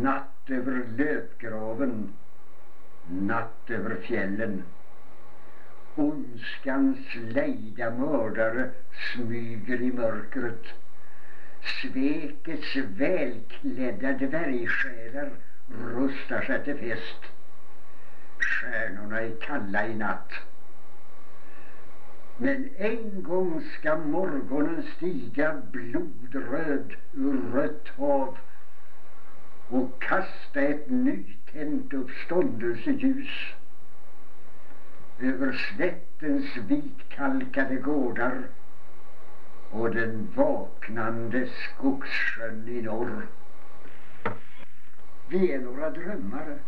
Natt över löpgraven, natt över fjällen. Ondskans lejda mördare smyger i mörkret. Svekets välklädda dvärgsjälar rustar sig till fest. Stjärnorna är kalla i natt. Men en gång ska morgonen stiga blodröd ur rött hav och kasta ett nytänt uppståndelseljus över slättens vitkalkade gårdar och den vaknande skogssjön i norr. Vi är några drömmare,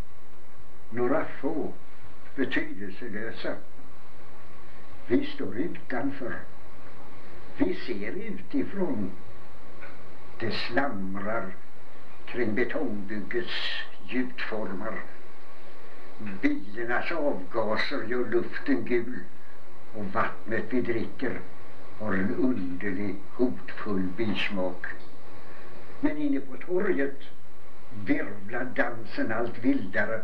några få, betydelselösa. Vi står utanför. Vi ser utifrån. Det slamrar kring betongbyggets gjutformar. Bilarnas avgaser gör luften gul och vattnet vi dricker har en underlig hotfull bismak. Men inne på torget virvlar dansen allt vildare.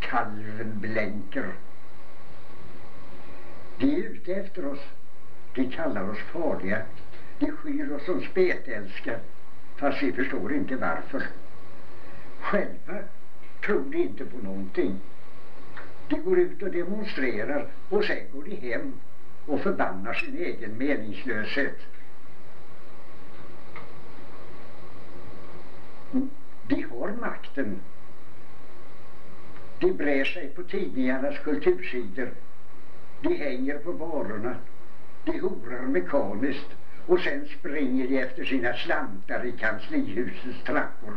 Kalven blänker. De är ute efter oss. De kallar oss farliga. De skyr oss som spetälska. Fast vi förstår inte varför. Själva tror de inte på någonting. De går ut och demonstrerar och sen går de hem och förbannar sin egen meningslöshet. De har makten. De brer sig på tidningarnas kultursidor. De hänger på varorna. De horar mekaniskt och sen springer de efter sina slantar i kanslihusets trappor.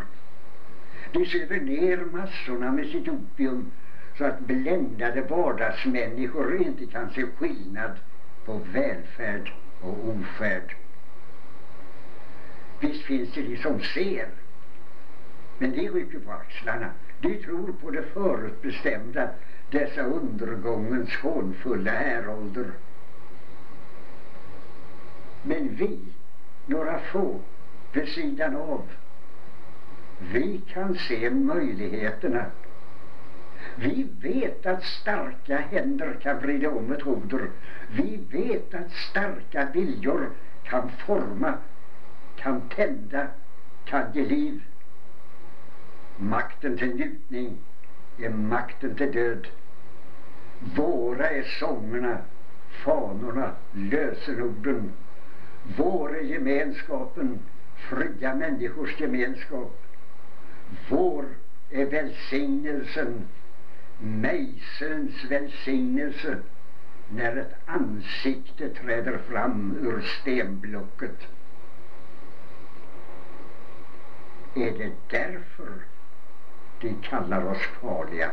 De söver ner massorna med sitt opium så att bländade vardagsmänniskor inte kan se skillnad på välfärd och ofärd. Visst finns det de som ser, men de rycker på axlarna. De tror på det förutbestämda, dessa undergångens hånfulla härolder. Men vi, några få, vid sidan av, vi kan se möjligheterna. Vi vet att starka händer kan vrida om ett roder. Vi vet att starka viljor kan forma, kan tända, kan ge liv. Makten till njutning är makten till död. Våra är sångerna, fanorna, lösenorden. Vår är gemenskapen, fria människors gemenskap. Vår är välsignelsen, mejselns välsignelse när ett ansikte träder fram ur stenblocket. Är det därför de kallar oss farliga?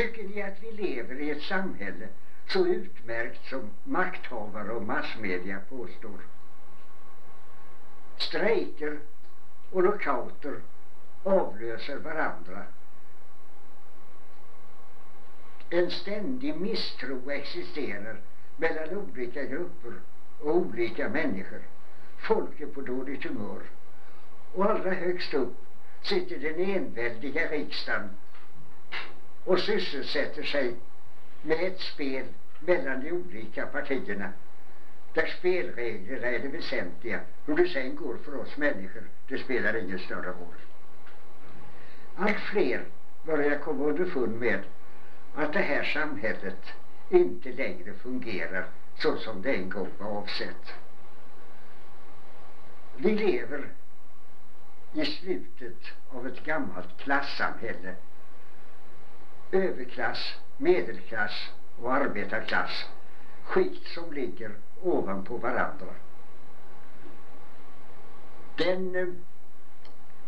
Tycker ni att vi lever i ett samhälle så utmärkt som makthavare och massmedia påstår? Strejker och lockouter avlöser varandra. En ständig misstro existerar mellan olika grupper och olika människor. Folk är på dåligt humör. Och allra högst upp sitter den enväldiga riksdagen och sysselsätter sig med ett spel mellan de olika partierna där spelreglerna är det väsentliga. Hur det sen går för oss människor, det spelar ingen större roll. Allt fler börjar komma underfund med att det här samhället inte längre fungerar så som det en gång var avsett. Vi lever i slutet av ett gammalt klassamhälle. Överklass, medelklass och arbetarklass. Skikt som ligger ovanpå varandra. Den eh,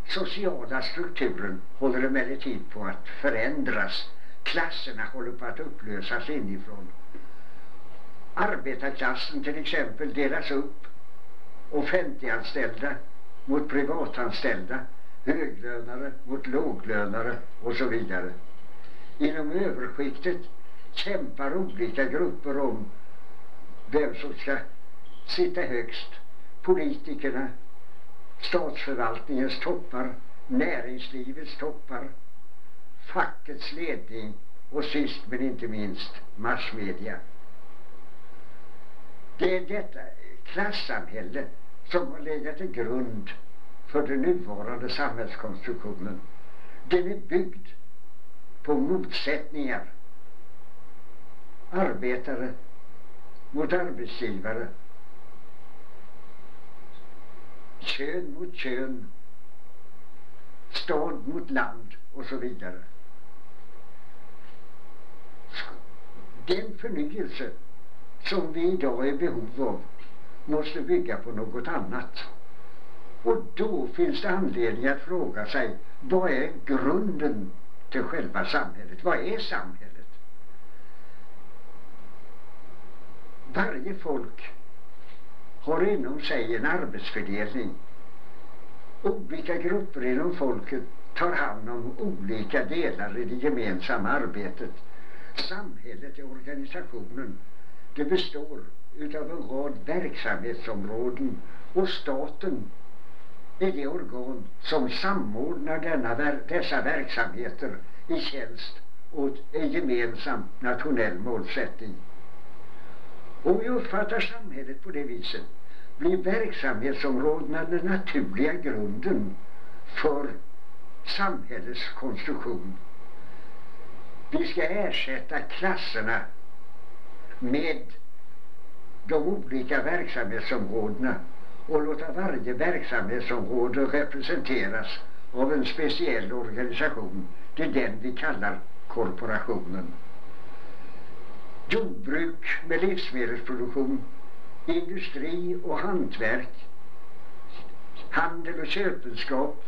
sociala strukturen håller emellertid på att förändras. Klasserna håller på att upplösas inifrån. Arbetarklassen till exempel delas upp. Offentliganställda mot privatanställda, höglönare mot låglönare och så vidare. Inom överskiktet kämpar olika grupper om vem som ska sitta högst. Politikerna, statsförvaltningens toppar, näringslivets toppar, fackets ledning och sist men inte minst massmedia. Det är detta klassamhälle som har legat till grund för den nuvarande samhällskonstruktionen. Den är byggd på motsättningar. Arbetare mot arbetsgivare. Kön mot kön. Stad mot land och så vidare. Den förnyelse som vi idag är i behov av måste bygga på något annat. Och då finns det anledning att fråga sig vad är grunden till själva samhället? Vad är samhället? Varje folk har inom sig en arbetsfördelning. Olika grupper inom folket tar hand om olika delar i det gemensamma arbetet. Samhället är organisationen. Det består utav en rad verksamhetsområden och staten är det organ som samordnar denna, dessa verksamheter i tjänst åt en gemensam nationell målsättning. Om vi uppfattar samhället på det viset blir verksamhetsområdena den naturliga grunden för samhällets konstruktion. Vi ska ersätta klasserna med de olika verksamhetsområdena och låta varje verksamhetsområde representeras av en speciell organisation. Det är den vi kallar korporationen. Jordbruk med livsmedelsproduktion, industri och hantverk, handel och köpenskap,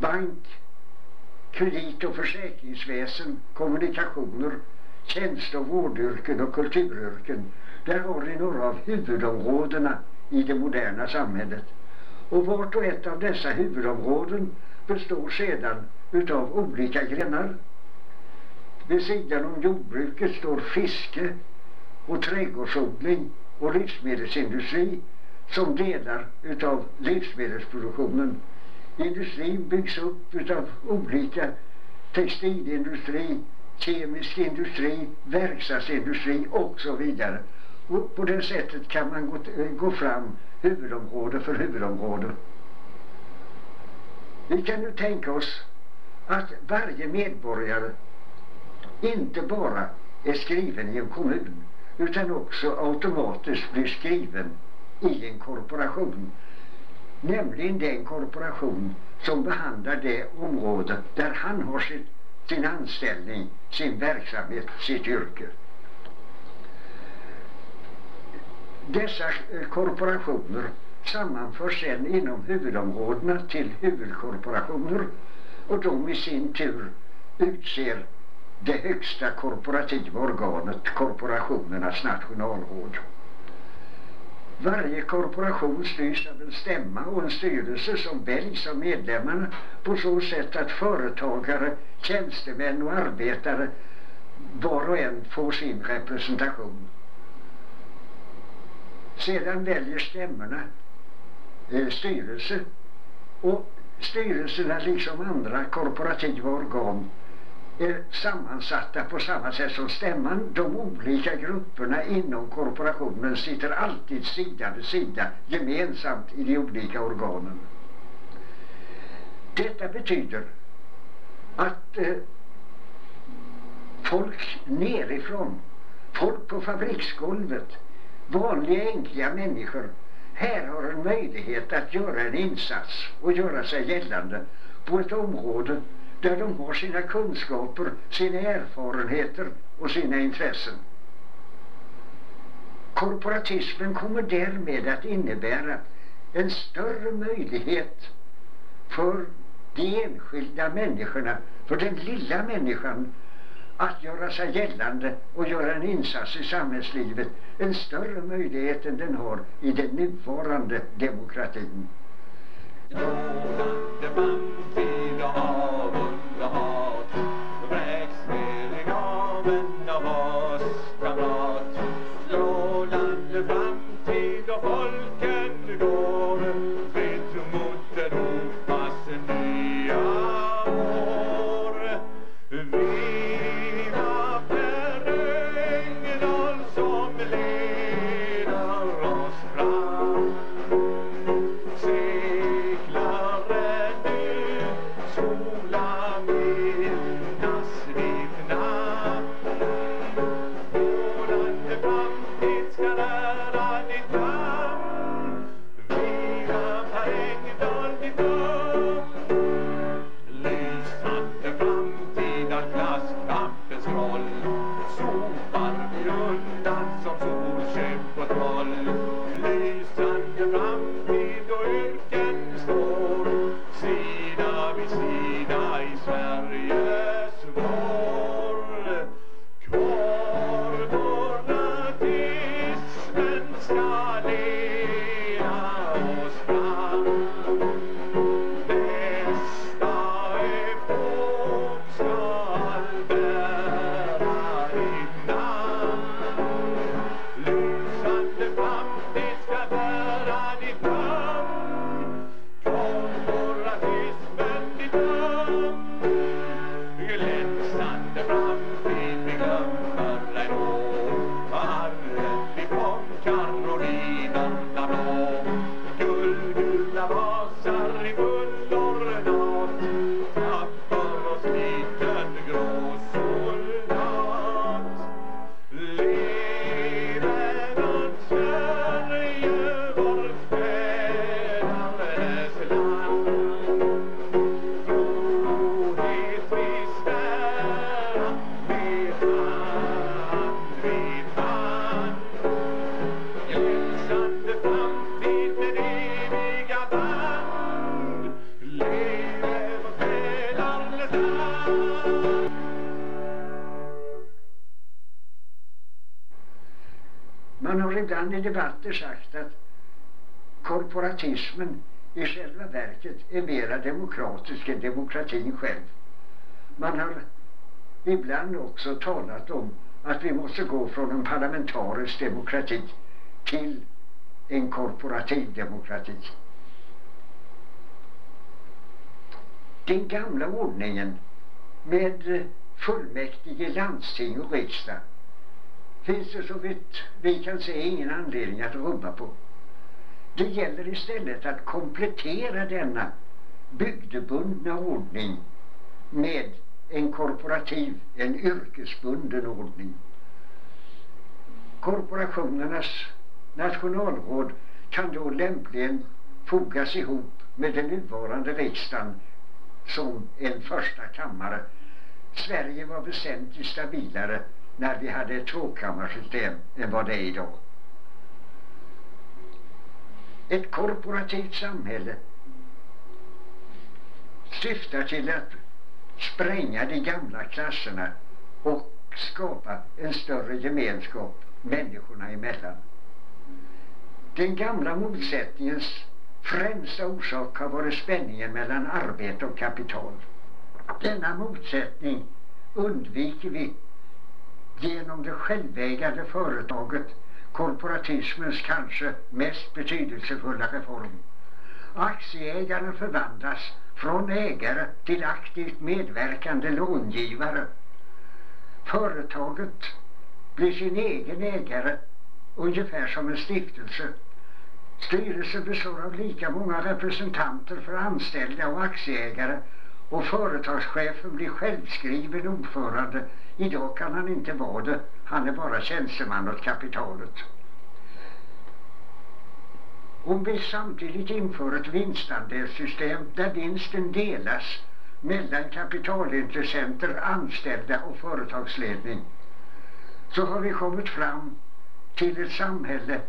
bank, kredit och försäkringsväsen, kommunikationer, tjänste- och vårdyrken och kulturyrken. Där har vi några av huvudområdena i det moderna samhället. Och vart och ett av dessa huvudområden består sedan utav olika grenar. Vid sidan om jordbruket står fiske och trädgårdsodling och livsmedelsindustri som delar utav livsmedelsproduktionen. Industrin byggs upp utav olika textilindustri, kemisk industri, verkstadsindustri och så vidare. Och på det sättet kan man gå, gå fram huvudområde för huvudområde. Vi kan nu tänka oss att varje medborgare inte bara är skriven i en kommun utan också automatiskt blir skriven i en korporation. Nämligen den korporation som behandlar det område där han har sin, sin anställning, sin verksamhet, sitt yrke. Dessa eh, korporationer sammanförs sen inom huvudområdena till huvudkorporationer och de i sin tur utser det högsta korporativa organet, korporationernas nationalråd. Varje korporation styrs av en stämma och en styrelse som väljs av medlemmarna på så sätt att företagare, tjänstemän och arbetare var och en får sin representation. Sedan väljer stämmorna eh, styrelse och styrelserna liksom andra korporativa organ är sammansatta på samma sätt som stämman. De olika grupperna inom korporationen sitter alltid sida vid sida gemensamt i de olika organen. Detta betyder att eh, folk nerifrån, folk på fabriksgolvet, vanliga enkla människor här har en möjlighet att göra en insats och göra sig gällande på ett område där de har sina kunskaper, sina erfarenheter och sina intressen. Korporatismen kommer därmed att innebära en större möjlighet för de enskilda människorna, för den lilla människan att göra sig gällande och göra en insats i samhällslivet en större möjlighet än den har i den nuvarande demokratin. ibland är mera demokratisk än demokratin själv. Man har ibland också talat om att vi måste gå från en parlamentarisk demokrati till en korporativ demokrati. Den gamla ordningen med fullmäktige, landsting och riksdag finns det så vitt vi kan se ingen anledning att rubba på. Det gäller istället att komplettera denna bygdebundna ordning med en korporativ, en yrkesbunden ordning. Korporationernas nationalråd kan då lämpligen fogas ihop med den nuvarande riksdagen som en första kammare. Sverige var väsentligt stabilare när vi hade ett tvåkammarsystem än vad det är idag. Ett korporativt samhälle syftar till att spränga de gamla klasserna och skapa en större gemenskap människorna emellan. Den gamla motsättningens främsta orsak har varit spänningen mellan arbete och kapital. Denna motsättning undviker vi genom det självägande företaget korporatismens kanske mest betydelsefulla reform. Aktieägaren förvandlas från ägare till aktivt medverkande långivare. Företaget blir sin egen ägare ungefär som en stiftelse. Styrelsen består av lika många representanter för anställda och aktieägare och företagschefen blir självskriven ordförande Idag kan han inte vara det. Han är bara tjänsteman åt kapitalet. Om vi samtidigt inför ett vinstandelssystem där vinsten delas mellan kapitalintressenter, anställda och företagsledning så har vi kommit fram till ett samhälle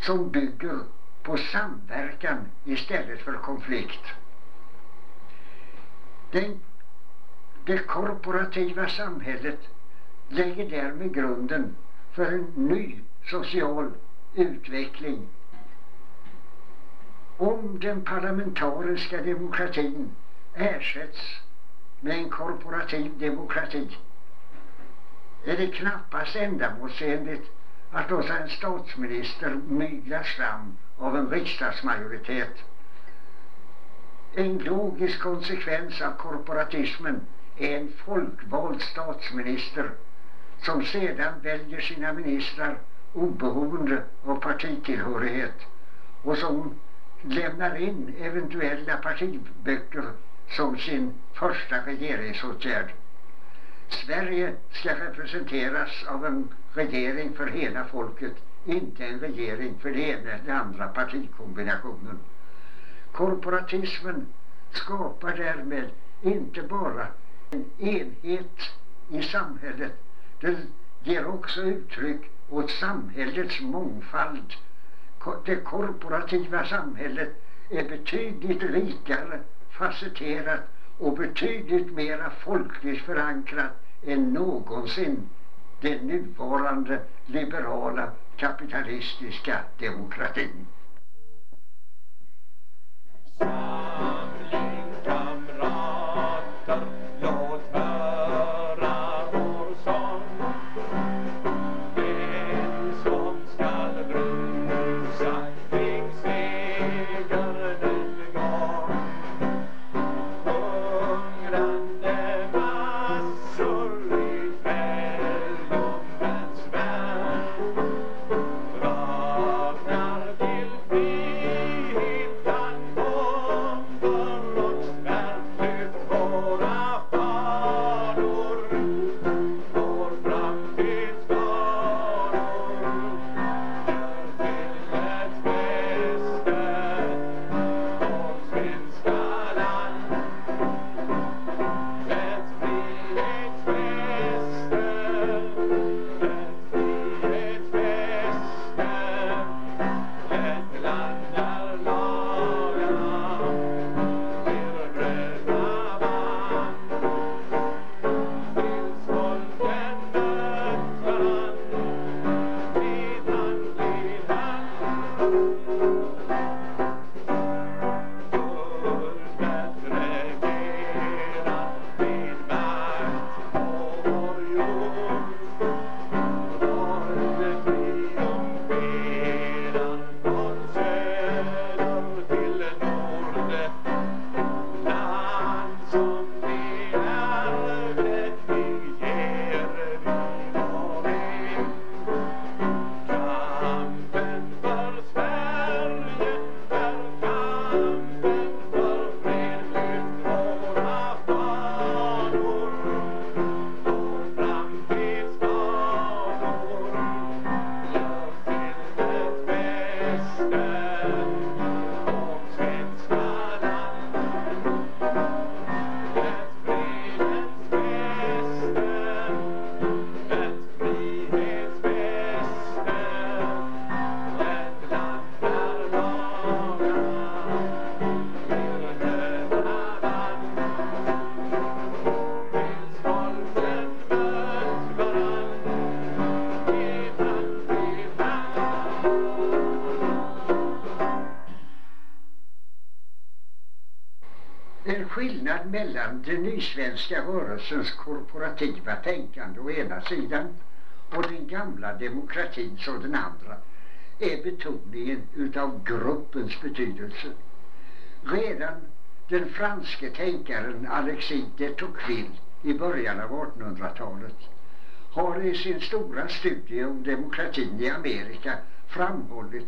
som bygger på samverkan istället för konflikt. Den, det korporativa samhället lägger därmed grunden för en ny social utveckling. Om den parlamentariska demokratin ersätts med en korporativ demokrati är det knappast ändamålsenligt att låta en statsminister myglas fram av en riksdagsmajoritet. En logisk konsekvens av korporatismen är en folkvald statsminister som sedan väljer sina ministrar oberoende av partitillhörighet och som lämnar in eventuella partiböcker som sin första regeringsåtgärd. Sverige ska representeras av en regering för hela folket, inte en regering för den ena eller andra partikombinationen. Korporatismen skapar därmed inte bara en enhet i samhället, den ger också uttryck åt samhällets mångfald. Det korporativa samhället är betydligt rikare facetterat och betydligt mera folkligt förankrat än någonsin den nuvarande liberala kapitalistiska demokratin. Den nysvenska rörelsens korporativa tänkande å ena sidan och den gamla demokratin å den andra är betoningen utav gruppens betydelse. Redan den franske tänkaren Alexis de Tocqueville i början av 1800-talet har i sin stora studie om demokratin i Amerika framhållit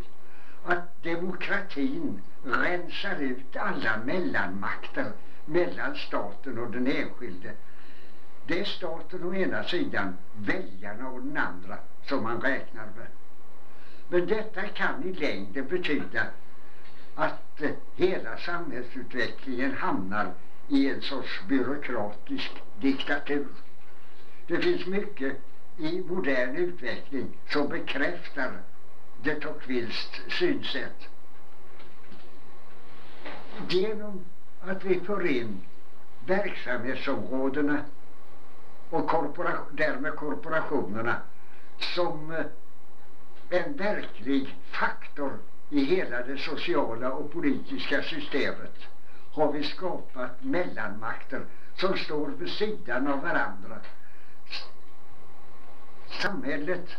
att demokratin rensar ut alla mellanmakter mellan staten och den enskilde. Det är staten å ena sidan, väljarna å den andra som man räknar med. Men detta kan i längden betyda att eh, hela samhällsutvecklingen hamnar i en sorts byråkratisk diktatur. Det finns mycket i modern utveckling som bekräftar de Tocquevilles synsätt. Genom att vi får in verksamhetsområdena och korpora därmed korporationerna som eh, en verklig faktor i hela det sociala och politiska systemet har vi skapat mellanmakter som står vid sidan av varandra. Samhället,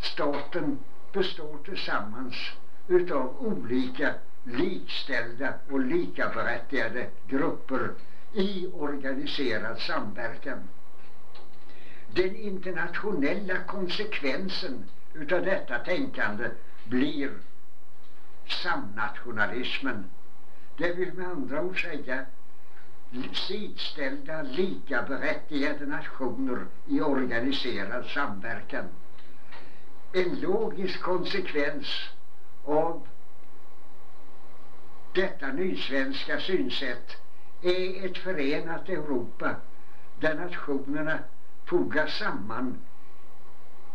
staten består tillsammans utav olika likställda och likaberättigade grupper i organiserad samverkan. Den internationella konsekvensen utav detta tänkande blir samnationalismen. Det vill med andra ord säga sidställda, likaberättigade nationer i organiserad samverkan. En logisk konsekvens av detta nysvenska synsätt är ett förenat Europa där nationerna fogas samman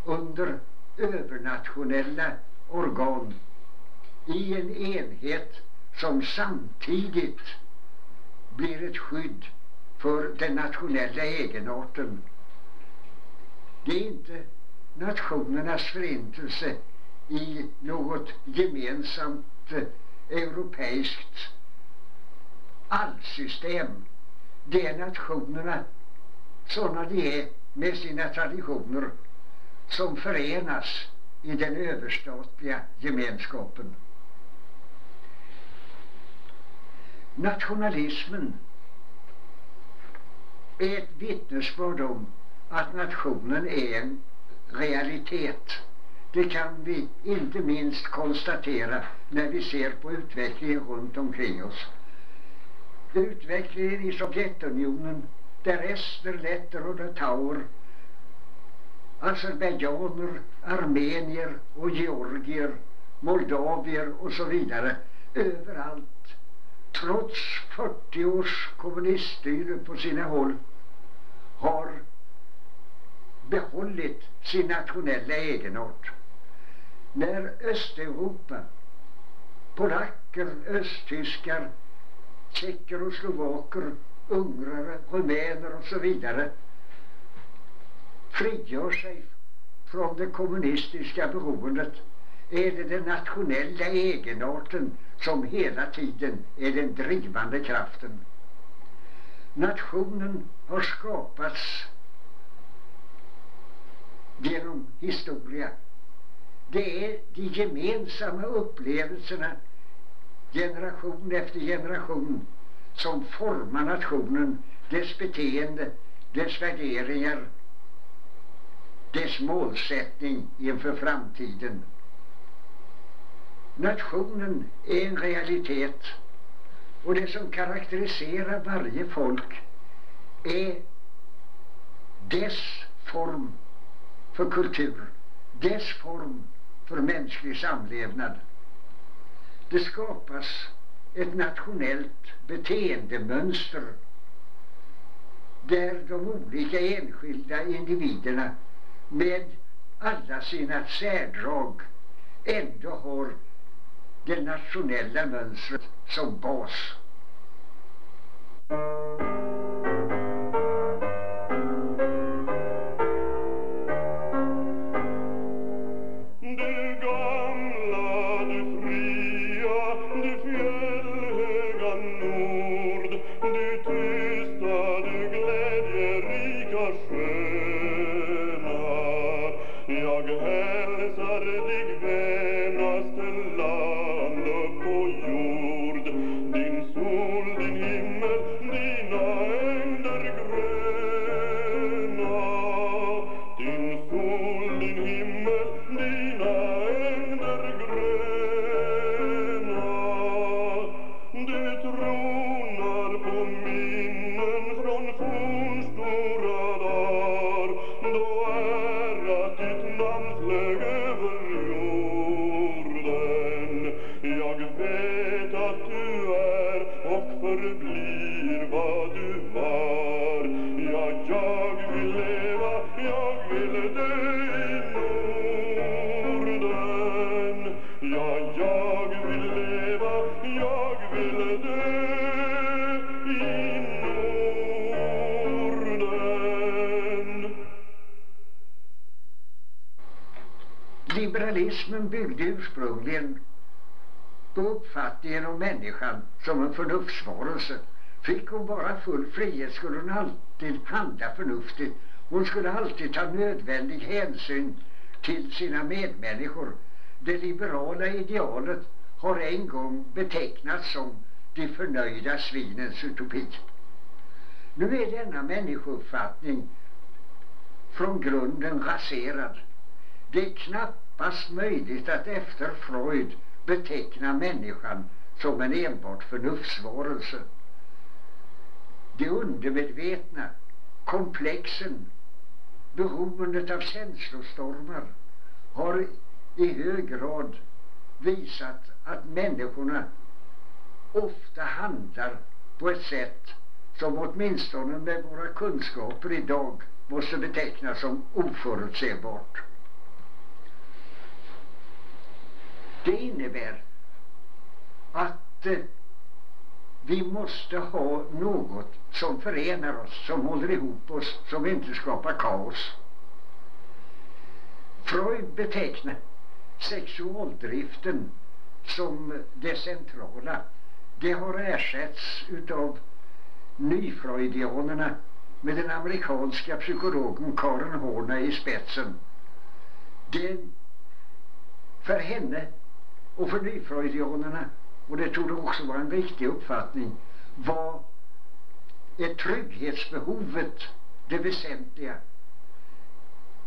under övernationella organ i en enhet som samtidigt blir ett skydd för den nationella egenarten. Det är inte nationernas förintelse i något gemensamt europeiskt allsystem. Det är nationerna sådana de är med sina traditioner som förenas i den överstatliga gemenskapen. Nationalismen är ett vittnesbörd om att nationen är en realitet. Det kan vi inte minst konstatera när vi ser på utvecklingen runt omkring oss. Utvecklingen i Sovjetunionen där ester, letter och litauer, azerbajdzjaner, armenier och georgier, moldavier och så vidare överallt trots 40 års kommuniststyre på sina håll har behållit sin nationella egenart. När Östeuropa, polacker, östtyskar, tjecker och slovaker, ungrare, rumäner och så vidare frigör sig från det kommunistiska beroendet är det den nationella egenarten som hela tiden är den drivande kraften. Nationen har skapats genom historia. Det är de gemensamma upplevelserna generation efter generation som formar nationen, dess beteende, dess värderingar, dess målsättning inför framtiden. Nationen är en realitet och det som karaktäriserar varje folk är dess form för kultur, dess form för mänsklig samlevnad. Det skapas ett nationellt beteendemönster där de olika enskilda individerna med alla sina särdrag ändå har det nationella mönstret som bas. Ursprungligen då uppfattningen om människan som en förnuftsvarelse. Fick hon bara full frihet skulle hon alltid handla förnuftigt. Hon skulle alltid ta nödvändig hänsyn till sina medmänniskor. Det liberala idealet har en gång betecknats som de förnöjda svinens utopi. Nu är denna människouppfattning från grunden raserad. Det är knappast möjligt att efter Freud beteckna människan som en enbart förnuftsvarelse. Det undermedvetna, komplexen, beroendet av känslostormar har i hög grad visat att människorna ofta handlar på ett sätt som åtminstone med våra kunskaper idag måste betecknas som oförutsägbart. Det innebär att eh, vi måste ha något som förenar oss, som håller ihop oss, som inte skapar kaos. Freud betecknar sexualdriften som det centrala. Det har ersatts utav nyfreudianerna med den amerikanska psykologen Karen Horney i spetsen. Det för henne och för nyfreudianerna, och det tog också vara en riktig uppfattning, var är trygghetsbehovet det väsentliga.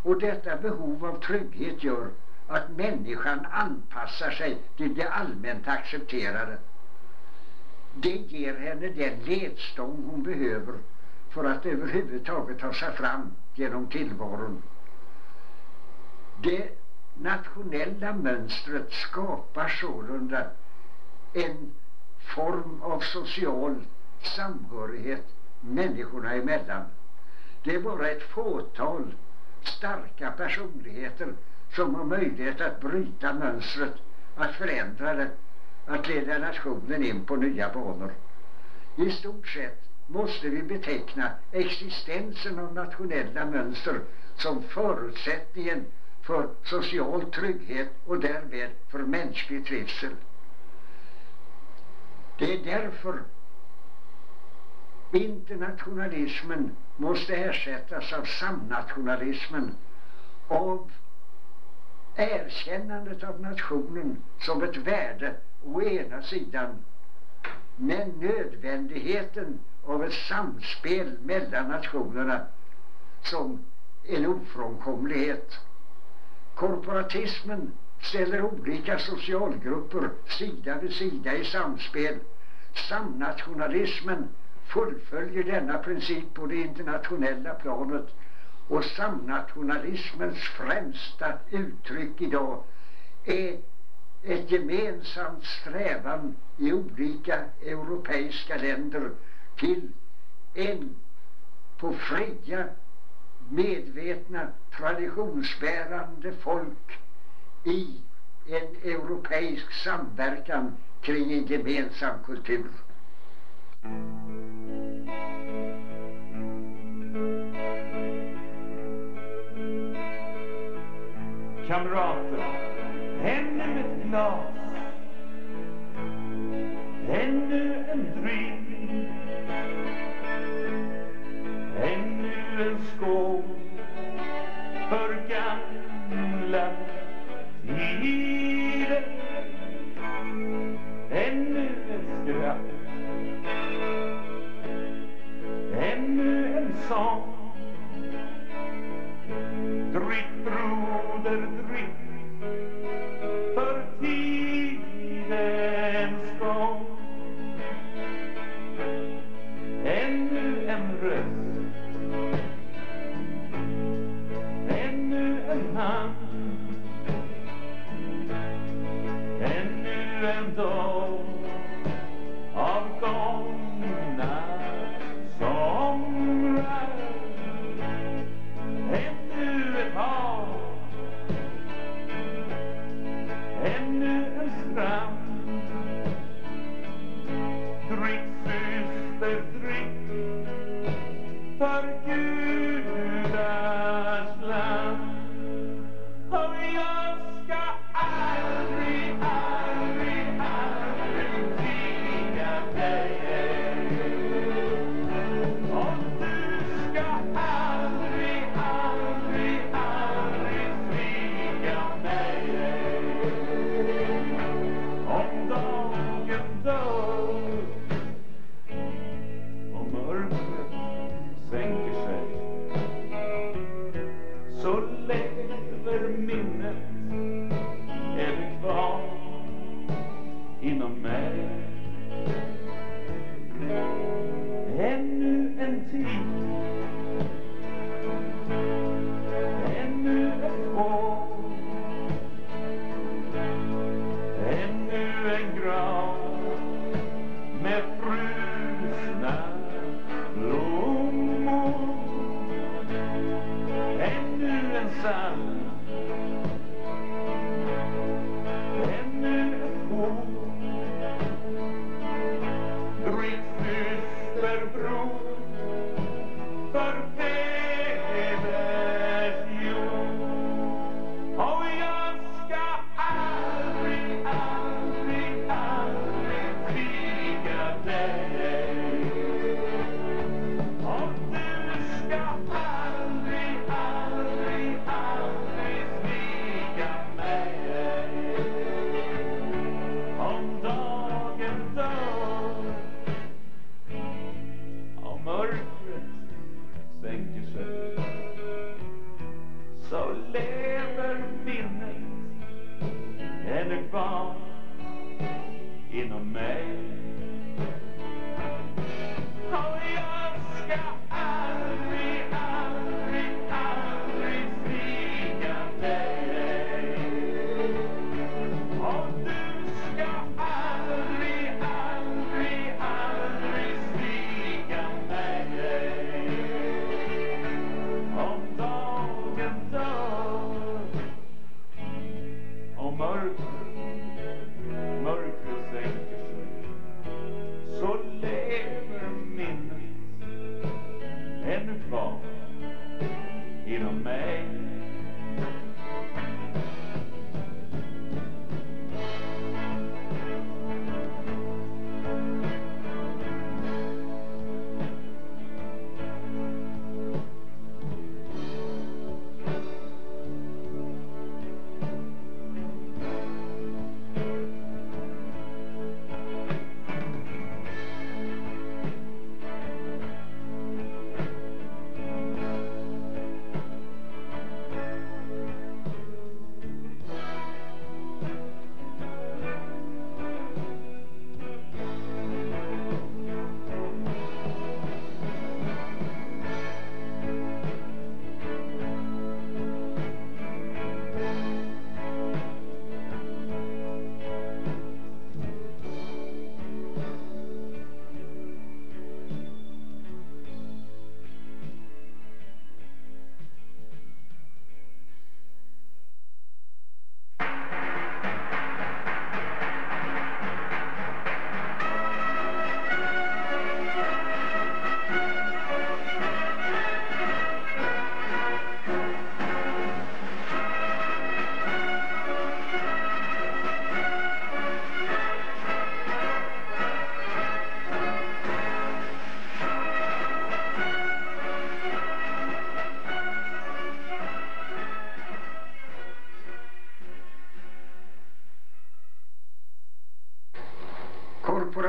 Och detta behov av trygghet gör att människan anpassar sig till det allmänt accepterade. Det ger henne den ledstång hon behöver för att överhuvudtaget ta sig fram genom tillvaron. Det nationella mönstret skapar sålunda en form av social samhörighet människorna emellan. Det är bara ett fåtal starka personligheter som har möjlighet att bryta mönstret, att förändra det, att leda nationen in på nya banor. I stort sett måste vi beteckna existensen av nationella mönster som förutsättningen för social trygghet och därmed för mänsklig trivsel. Det är därför internationalismen måste ersättas av samnationalismen, av erkännandet av nationen som ett värde å ena sidan, men nödvändigheten av ett samspel mellan nationerna som en ofrånkomlighet. Korporatismen ställer olika socialgrupper sida vid sida i samspel. Samnationalismen fullföljer denna princip på det internationella planet och samnationalismens främsta uttryck idag är ett gemensamt strävan i olika europeiska länder till en på fria medvetna traditionsbärande folk i en europeisk samverkan kring en gemensam kultur. Kamrater, ännu ett glas, ännu en drink, en skål för gamla tider. Ännu ett skratt, ännu en sång. Drick broder, drick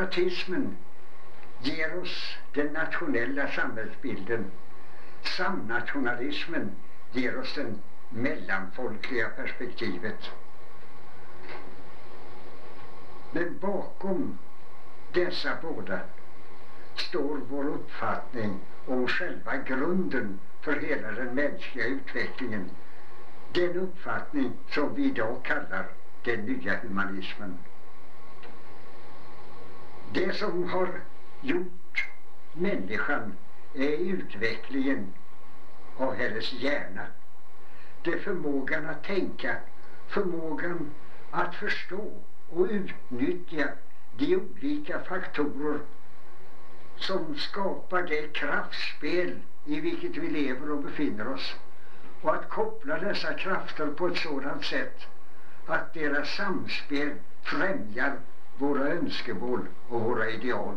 separatismen ger oss den nationella samhällsbilden. Samnationalismen ger oss det mellanfolkliga perspektivet. Men bakom dessa båda står vår uppfattning om själva grunden för hela den mänskliga utvecklingen. Den uppfattning som vi idag kallar den nya humanismen. Det som har gjort människan är utvecklingen av hennes hjärna. Det är förmågan att tänka, förmågan att förstå och utnyttja de olika faktorer som skapar det kraftspel i vilket vi lever och befinner oss och att koppla dessa krafter på ett sådant sätt att deras samspel främjar våra önskemål och våra ideal.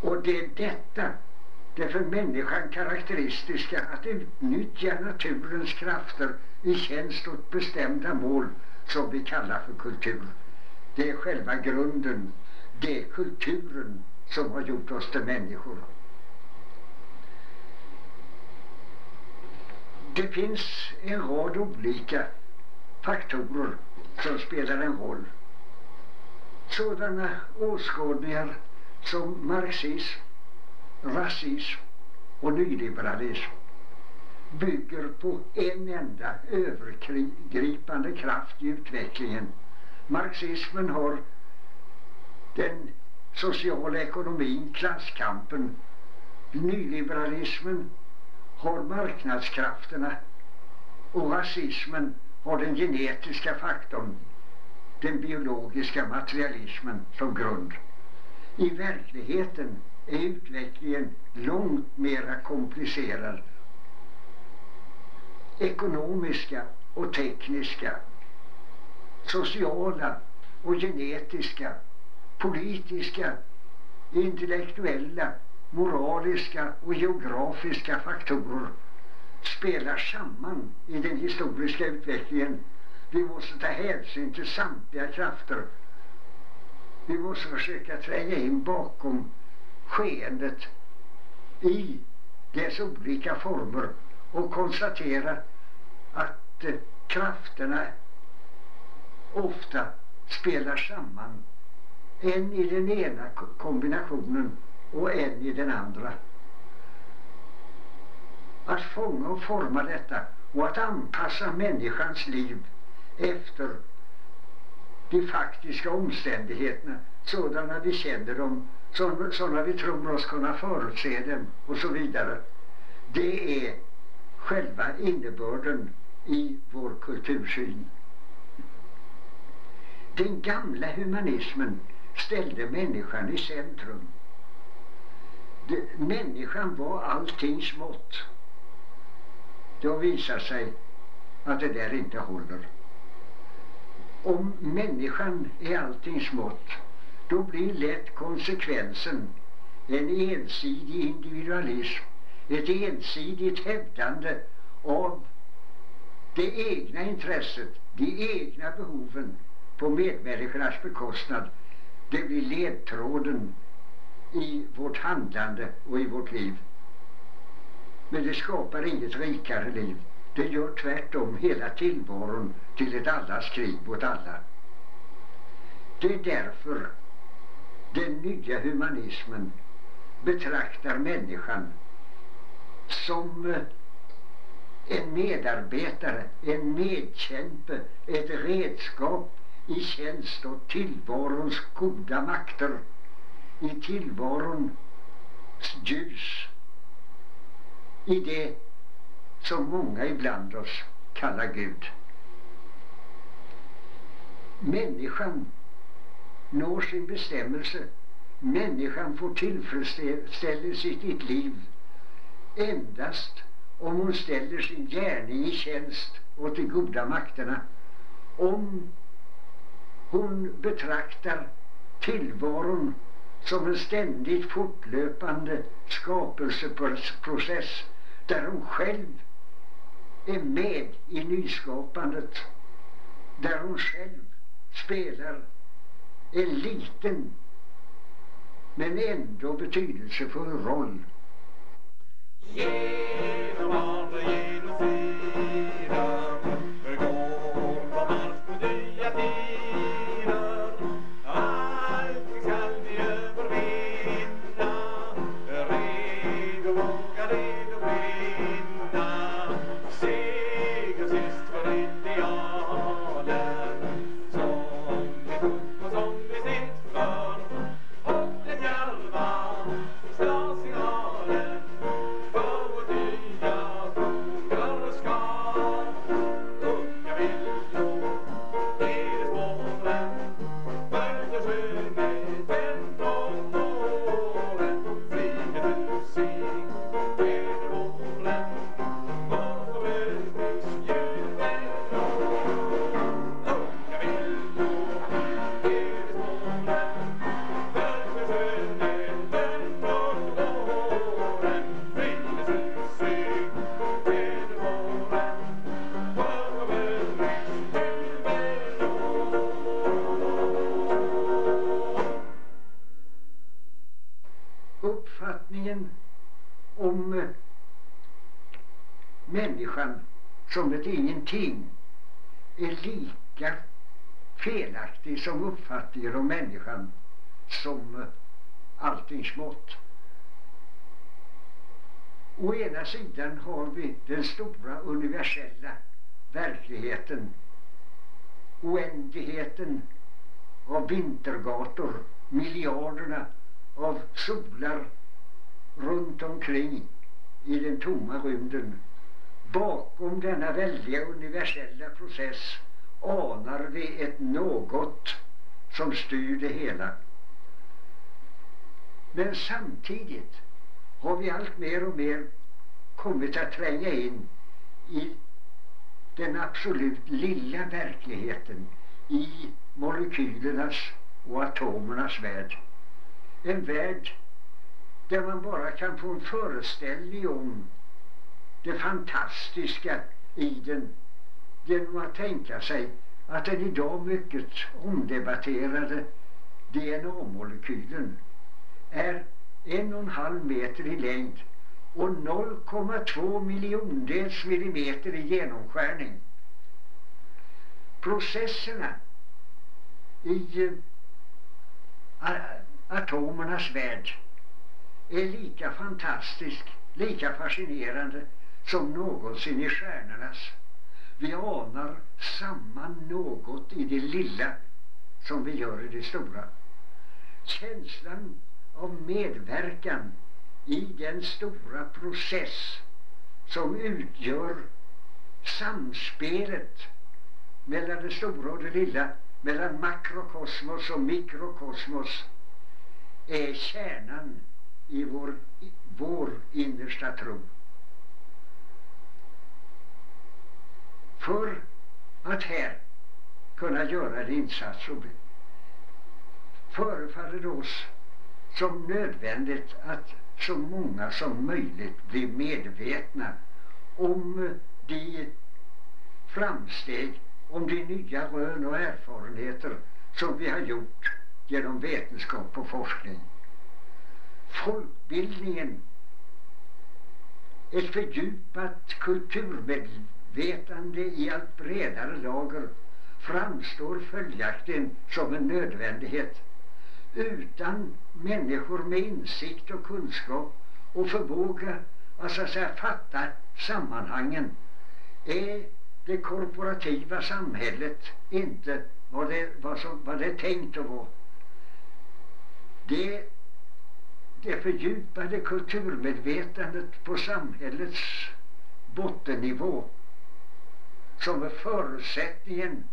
Och det är detta, det för människan karaktäristiska att utnyttja naturens krafter i tjänst åt bestämda mål som vi kallar för kultur. Det är själva grunden, det är kulturen som har gjort oss till människor. Det finns en rad olika faktorer som spelar en roll. Sådana åskådningar som marxism, rasism och nyliberalism bygger på en enda övergripande kraft i utvecklingen. Marxismen har den sociala ekonomin, klasskampen. Nyliberalismen har marknadskrafterna och rasismen har den genetiska faktorn, den biologiska materialismen som grund. I verkligheten är utvecklingen långt mera komplicerad. Ekonomiska och tekniska, sociala och genetiska, politiska, intellektuella, moraliska och geografiska faktorer spelar samman i den historiska utvecklingen. Vi måste ta hänsyn till samtliga krafter. Vi måste försöka tränga in bakom skeendet i dess olika former och konstatera att eh, krafterna ofta spelar samman. En i den ena kombinationen och en i den andra. Att fånga och forma detta och att anpassa människans liv efter de faktiska omständigheterna sådana vi känner dem, sådana vi tror oss kunna förutse dem och så vidare. Det är själva innebörden i vår kultursyn. Den gamla humanismen ställde människan i centrum. Det, människan var alltings mått. Det har visat sig att det där inte håller. Om människan är alltings mått då blir lätt konsekvensen en ensidig individualism, ett ensidigt hävdande av det egna intresset, de egna behoven på medmänniskornas bekostnad. Det blir ledtråden i vårt handlande och i vårt liv. Men det skapar inget rikare liv. Det gör tvärtom hela tillvaron till ett allas krig mot alla. Det är därför den nya humanismen betraktar människan som eh, en medarbetare, en medkämpe, ett redskap i tjänst åt tillvarons goda makter, i tillvarons ljus, i det som många ibland oss kallar Gud. Människan når sin bestämmelse. Människan får tillfredsställelse i sitt liv endast om hon ställer sin gärning i tjänst åt de goda makterna. Om hon betraktar tillvaron som en ständigt fortlöpande skapelseprocess där hon själv är med i nyskapandet. Där hon själv spelar en liten men ändå betydelsefull roll. Genom uppfattningen att ingenting är lika felaktig som uppfattningen om människan som eh, alltings allting smått. Å ena sidan har vi den stora universella verkligheten, oändligheten av vintergator, miljarderna av solar runt omkring i den tomma rymden. Bakom denna väldiga universella process anar vi ett något som styr det hela. Men samtidigt har vi allt mer och mer kommit att tränga in i den absolut lilla verkligheten i molekylernas och atomernas värld. En värld där man bara kan få en föreställning om det fantastiska i den genom att tänka sig att den idag mycket omdebatterade DNA-molekylen är en och en halv meter i längd och 0,2 miljondels millimeter i genomskärning. Processerna i eh, atomernas värld är lika fantastisk, lika fascinerande som någonsin i stjärnornas. Vi anar samma något i det lilla som vi gör i det stora. Känslan av medverkan i den stora process som utgör samspelet mellan det stora och det lilla, mellan makrokosmos och mikrokosmos är kärnan i vår, vår innersta tro. För att här kunna göra en insats Och förefaller det oss som nödvändigt att så många som möjligt blir medvetna om de framsteg, om de nya rön och erfarenheter som vi har gjort genom vetenskap och forskning. Folkbildningen, ett fördjupat kulturmedvetande i allt bredare lager framstår följaktligen som en nödvändighet. Utan människor med insikt och kunskap och förmåga att så att säga fatta sammanhangen är det korporativa samhället inte vad det, vad som, vad det är tänkt att vara. Det, det fördjupade kulturmedvetandet på samhällets bottennivå som är förutsättningen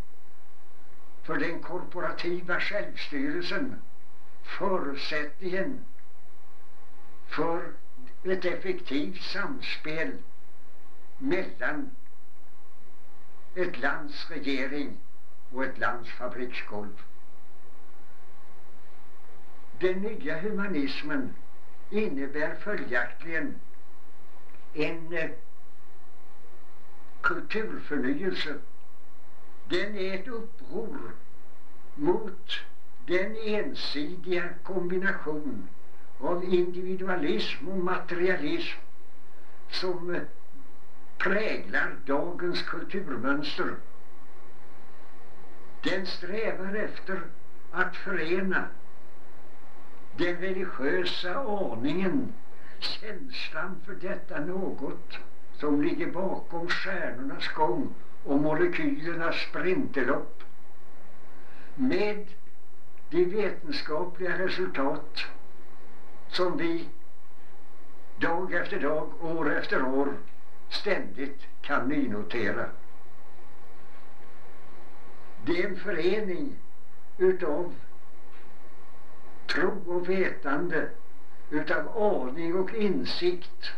för den korporativa självstyrelsen förutsättningen för ett effektivt samspel mellan ett lands regering och ett lands fabriksgolv. Den nya humanismen innebär följaktligen en kulturförnyelse. Den är ett uppror mot den ensidiga kombination av individualism och materialism som präglar dagens kulturmönster. Den strävar efter att förena den religiösa aningen, känslan för detta något som ligger bakom stjärnornas gång och molekylernas sprinterlopp med de vetenskapliga resultat som vi dag efter dag, år efter år ständigt kan nynotera. Det är en förening utav tro och vetande, utav aning och insikt,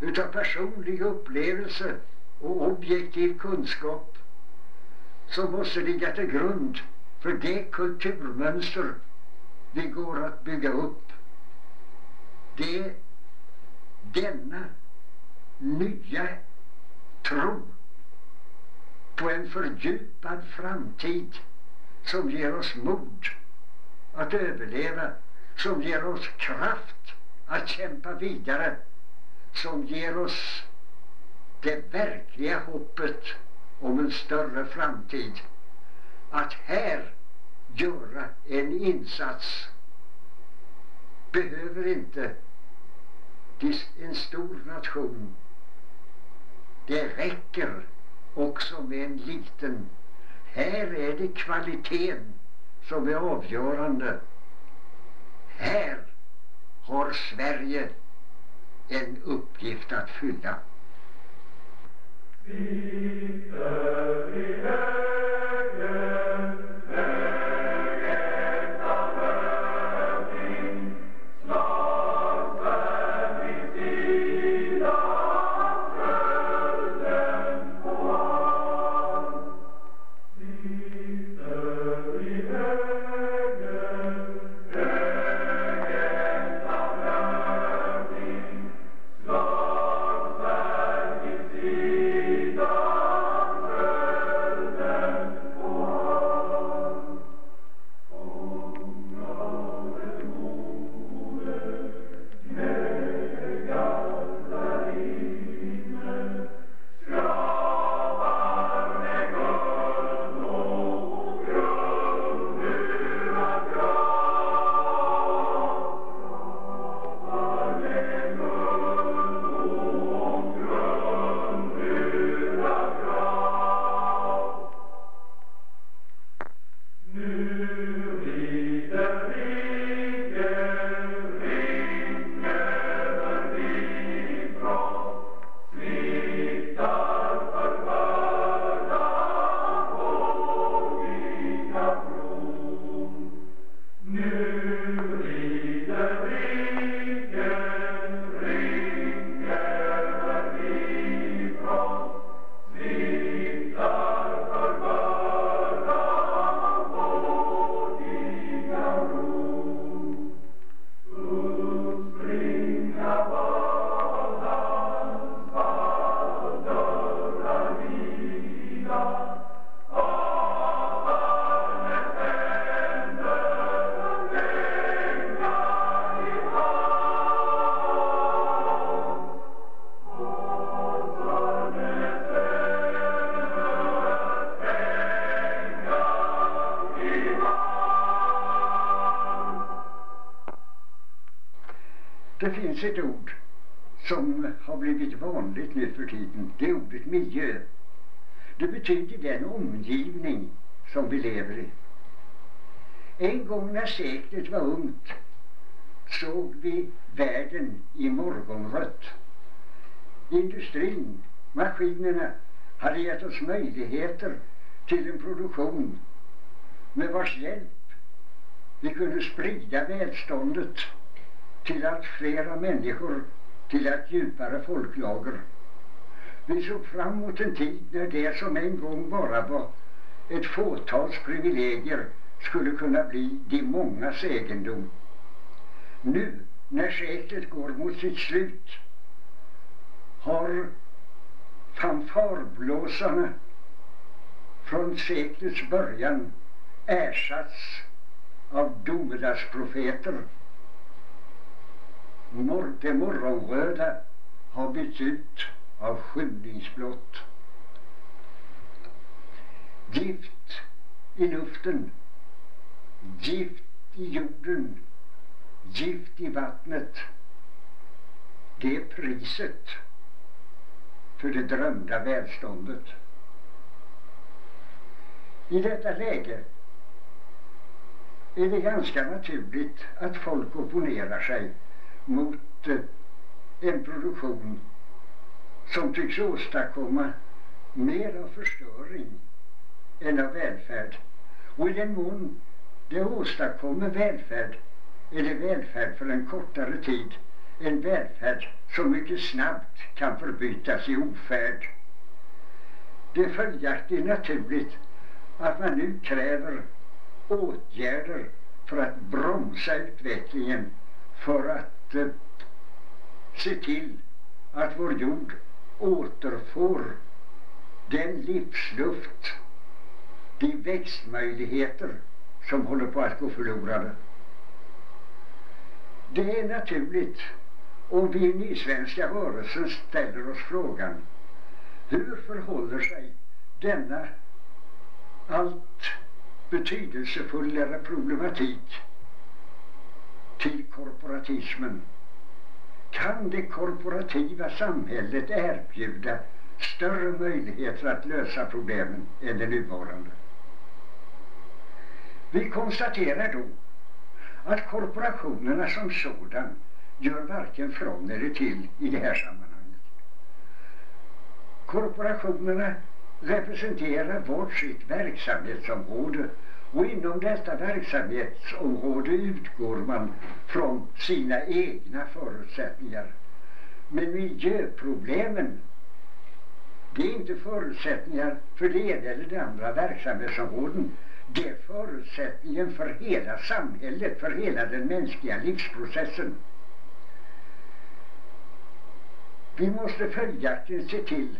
utav personlig upplevelse och objektiv kunskap som måste ligga till grund för det kulturmönster vi går att bygga upp. Det är denna nya tro på en fördjupad framtid som ger oss mod att överleva som ger oss kraft att kämpa vidare, som ger oss det verkliga hoppet om en större framtid. Att här göra en insats behöver inte en stor nation. Det räcker också med en liten. Här är det kvaliteten som är avgörande. Här har Sverige en uppgift att fylla. Det finns ett ord som har blivit vanligt nu för tiden. Det är ordet miljö. Det betyder den omgivning som vi lever i. En gång när seklet var ungt såg vi världen i morgonrött. Industrin, maskinerna hade gett oss möjligheter till en produktion med vars hjälp vi kunde sprida välståndet till allt flera människor, till allt djupare folklager. Vi såg fram emot en tid när det som en gång bara var ett fåtals privilegier skulle kunna bli de mångas egendom. Nu, när seklet går mot sitt slut, har fanfarblåsarna från seklets början ersatts av domedagsprofeter Mor det morgonröda har bytts ut av skymningsblått. Gift i luften, gift i jorden, gift i vattnet. Det är priset för det drömda välståndet. I detta läge är det ganska naturligt att folk opponerar sig mot eh, en produktion som tycks åstadkomma mer av förstöring än av välfärd. Och i den mån det åstadkommer välfärd är det välfärd för en kortare tid. En välfärd som mycket snabbt kan förbytas i ofärd. Det är följaktligen naturligt att man nu kräver åtgärder för att bromsa utvecklingen för att måste eh, se till att vår jord återfår den livsluft, de växtmöjligheter som håller på att gå förlorade. Det är naturligt om vi i Nysvenska rörelsen ställer oss frågan hur förhåller sig denna allt betydelsefullare problematik till korporatismen? Kan det korporativa samhället erbjuda större möjligheter att lösa problemen än det nuvarande? Vi konstaterar då att korporationerna som sådan gör varken från eller till i det här sammanhanget. Korporationerna representerar vårt sitt verksamhetsområde och inom detta verksamhetsområde utgår man från sina egna förutsättningar. Men miljöproblemen det är inte förutsättningar för det ena eller det andra verksamhetsområden. Det är förutsättningen för hela samhället, för hela den mänskliga livsprocessen. Vi måste följaktligen se till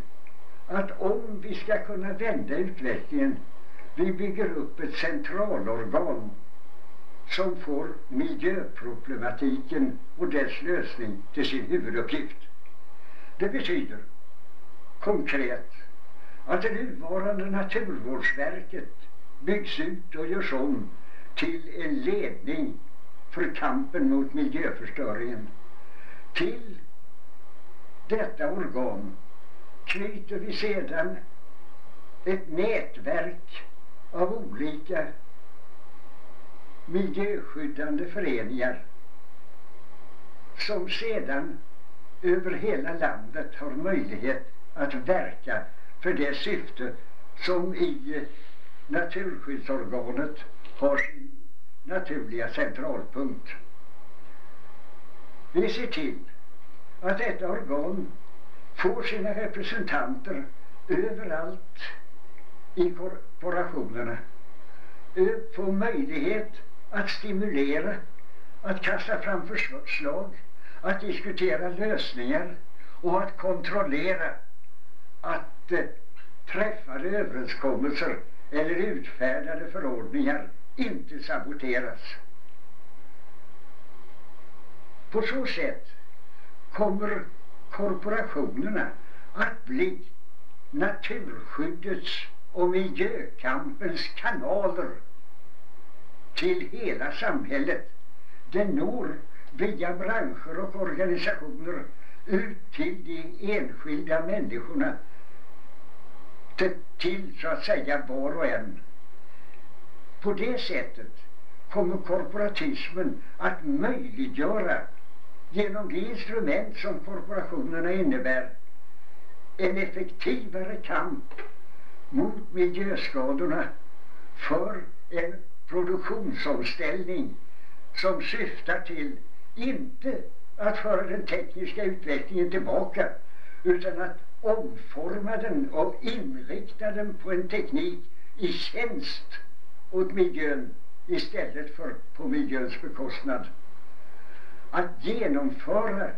att om vi ska kunna vända utvecklingen, vi bygger upp ett centralorgan som får miljöproblematiken och dess lösning till sin huvuduppgift. Det betyder konkret att det nuvarande Naturvårdsverket byggs ut och görs om till en ledning för kampen mot miljöförstöringen. Till detta organ knyter vi sedan ett nätverk av olika miljöskyddande föreningar som sedan över hela landet har möjlighet att verka för det syfte som i naturskyddsorganet har sin naturliga centralpunkt. Vi ser till att detta organ får sina representanter överallt i korporationerna eh, få möjlighet att stimulera, att kasta fram förslag, att diskutera lösningar och att kontrollera att eh, träffade överenskommelser eller utfärdade förordningar inte saboteras. På så sätt kommer korporationerna att bli naturskyddets och miljökampens kanaler till hela samhället. Den når via branscher och organisationer ut till de enskilda människorna till, till så att säga var och en. På det sättet kommer korporatismen att möjliggöra genom de instrument som korporationerna innebär en effektivare kamp mot miljöskadorna för en produktionsomställning som syftar till inte att föra den tekniska utvecklingen tillbaka utan att omforma den och inrikta den på en teknik i tjänst åt miljön istället för på miljöns bekostnad. Att genomföra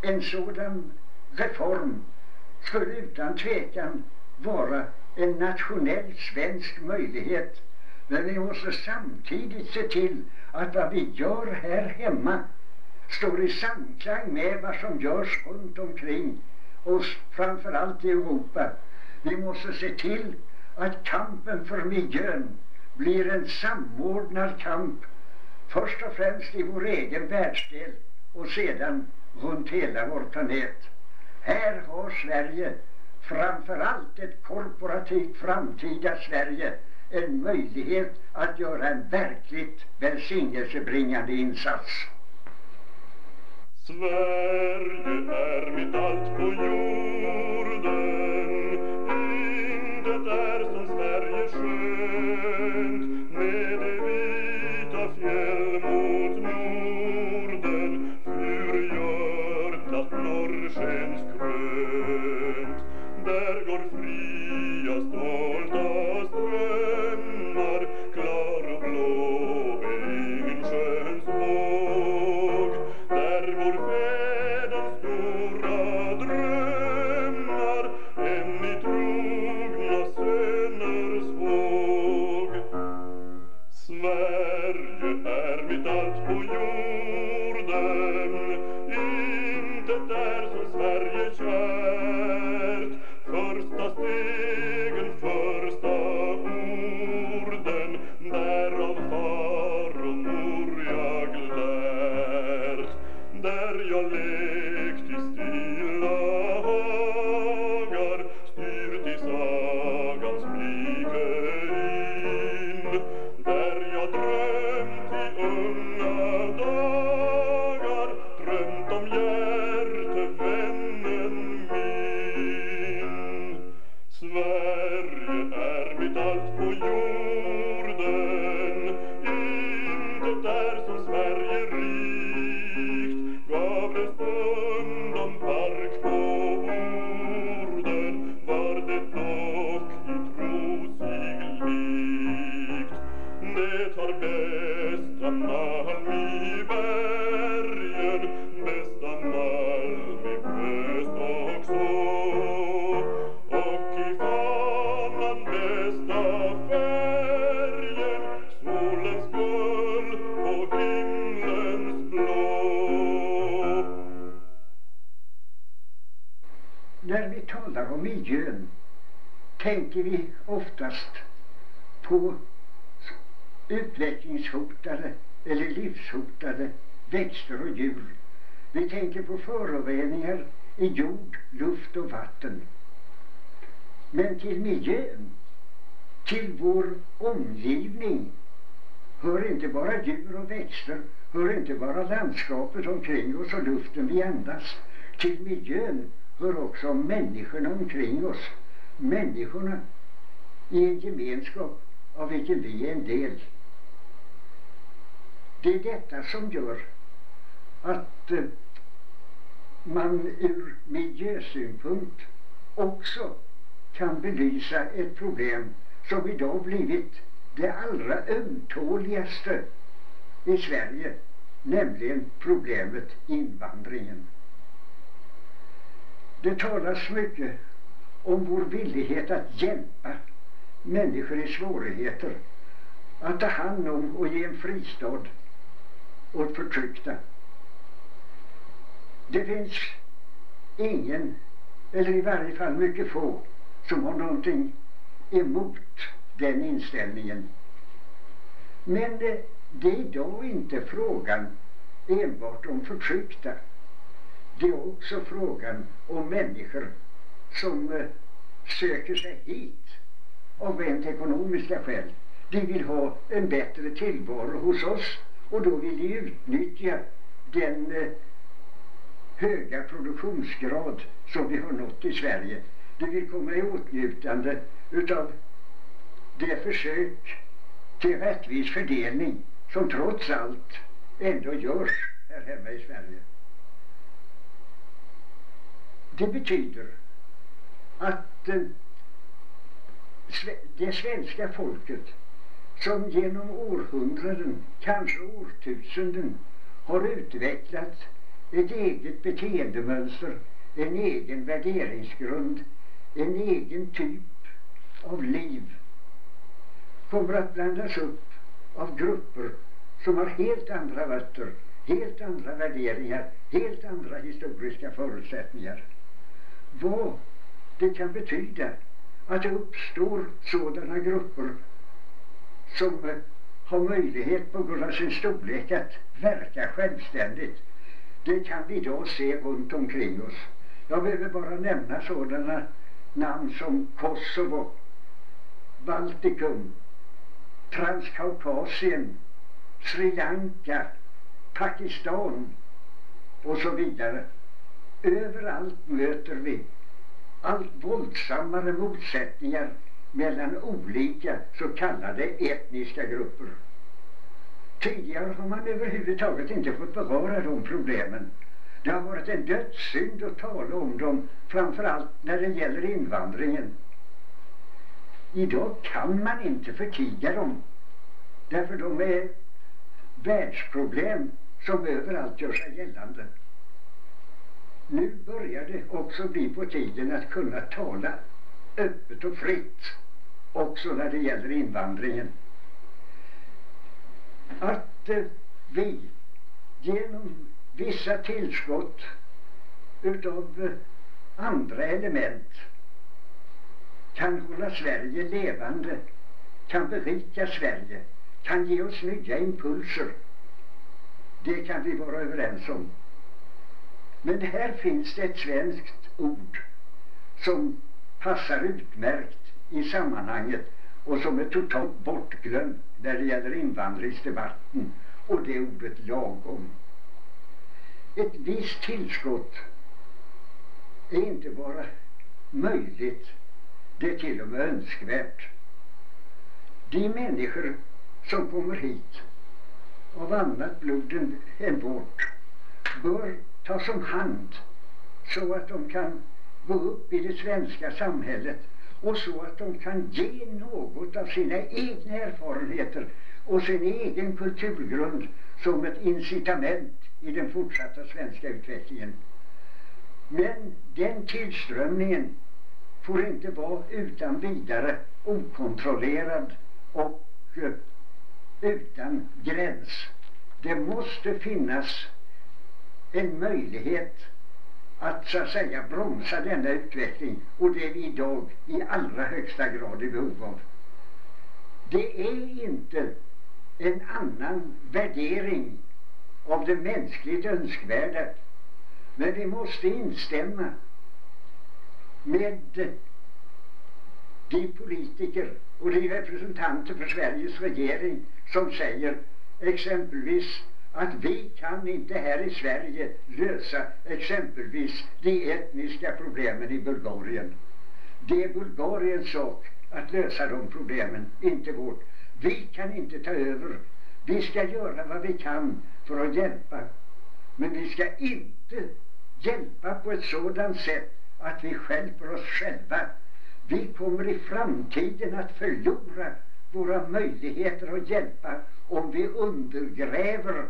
en sådan reform skulle utan tvekan vara en nationell svensk möjlighet. Men vi måste samtidigt se till att vad vi gör här hemma står i samklang med vad som görs runt omkring oss, framförallt i Europa. Vi måste se till att kampen för miljön blir en samordnad kamp, först och främst i vår egen världsdel och sedan runt hela vår planet. Här har Sverige, framförallt ett korporativt framtida Sverige, en möjlighet att göra en verkligt välsignelsebringande insats. Sverige är mitt allt på jorden tänker vi oftast på utvecklingshotade eller livshotade växter och djur. Vi tänker på föroreningar i jord, luft och vatten. Men till miljön, till vår omgivning hör inte bara djur och växter, hör inte bara landskapet omkring oss och luften vi andas. Till miljön hör också människorna omkring oss. Människorna i en gemenskap av vilken vi är en del. Det är detta som gör att eh, man ur miljösynpunkt också kan belysa ett problem som idag blivit det allra ömtåligaste i Sverige, nämligen problemet invandringen. Det talas mycket om vår villighet att hjälpa människor i svårigheter, att ta hand om och ge en fristad åt förtryckta. Det finns ingen, eller i varje fall mycket få, som har någonting emot den inställningen. Men det, det är idag inte frågan enbart om förtryckta. Det är också frågan om människor som eh, söker sig hit av rent ekonomiska skäl. De vill ha en bättre tillvaro hos oss och då vill de utnyttja den eh, höga produktionsgrad som vi har nått i Sverige. De vill komma i åtnjutande utav det försök till rättvis fördelning som trots allt ändå görs här hemma i Sverige. Det betyder att eh, det svenska folket som genom århundraden, kanske årtusenden, har utvecklat ett eget beteendemönster, en egen värderingsgrund, en egen typ av liv kommer att blandas upp av grupper som har helt andra rötter, helt andra värderingar, helt andra historiska förutsättningar. Vad det kan betyda att det uppstår sådana grupper som eh, har möjlighet på grund av sin storlek att verka självständigt. Det kan vi idag se runt omkring oss. Jag behöver bara nämna sådana namn som Kosovo, Baltikum, Transkaukasien, Sri Lanka, Pakistan och så vidare. Överallt möter vi allt våldsammare motsättningar mellan olika så kallade etniska grupper. Tidigare har man överhuvudtaget inte fått beröra de problemen. Det har varit en dödssynd att tala om dem, framförallt när det gäller invandringen. Idag kan man inte förtiga dem, därför de är världsproblem som överallt gör sig gällande. Nu börjar det också bli på tiden att kunna tala öppet och fritt också när det gäller invandringen. Att eh, vi genom vissa tillskott utav eh, andra element kan hålla Sverige levande, kan berika Sverige, kan ge oss nya impulser. Det kan vi vara överens om. Men här finns det ett svenskt ord som passar utmärkt i sammanhanget och som är totalt bortglömt när det gäller invandringsdebatten och det ordet lagom. Ett visst tillskott är inte bara möjligt, det är till och med önskvärt. De människor som kommer hit av annat blod än vårt bör tas om hand så att de kan gå upp i det svenska samhället och så att de kan ge något av sina egna erfarenheter och sin egen kulturgrund som ett incitament i den fortsatta svenska utvecklingen. Men den tillströmningen får inte vara utan vidare okontrollerad och eh, utan gräns. Det måste finnas en möjlighet att så att säga bromsa denna utveckling och det är vi idag i allra högsta grad i behov av. Det är inte en annan värdering av det mänskligt önskvärda men vi måste instämma med de politiker och de representanter för Sveriges regering som säger exempelvis att vi kan inte här i Sverige lösa exempelvis de etniska problemen i Bulgarien. Det är Bulgariens sak att lösa de problemen, inte vårt. Vi kan inte ta över. Vi ska göra vad vi kan för att hjälpa. Men vi ska inte hjälpa på ett sådant sätt att vi skälper oss själva. Vi kommer i framtiden att förlora våra möjligheter att hjälpa om vi undergräver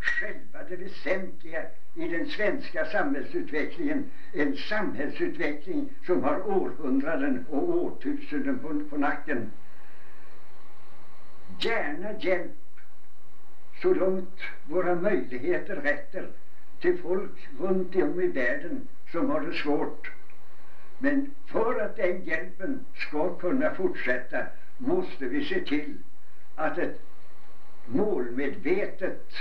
själva det väsentliga i den svenska samhällsutvecklingen. En samhällsutveckling som har århundraden och årtusenden på, på nacken. Gärna hjälp så långt våra möjligheter räcker till folk runt om i världen som har det svårt. Men för att den hjälpen ska kunna fortsätta måste vi se till att ett målmedvetet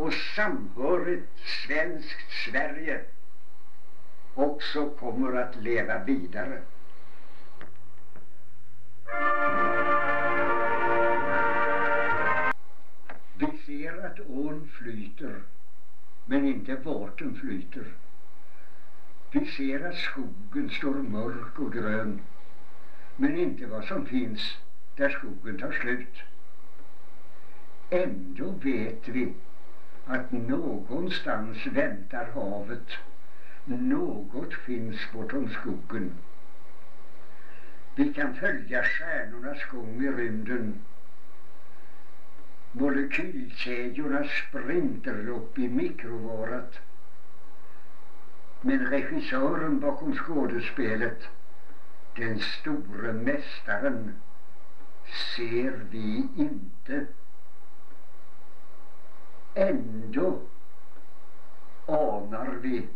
och samhörigt svenskt Sverige också kommer att leva vidare. Vi ser att ån flyter, men inte vart den flyter. Vi ser att skogen står mörk och grön, men inte vad som finns där skogen tar slut. Ändå vet vi att någonstans väntar havet. Något finns bortom skogen. Vi kan följa stjärnornas gång i rymden. Molekylkedjornas sprinterlopp i mikrovarat. Men regissören bakom skådespelet, den store mästaren, ser vi inte. Ändå anar vi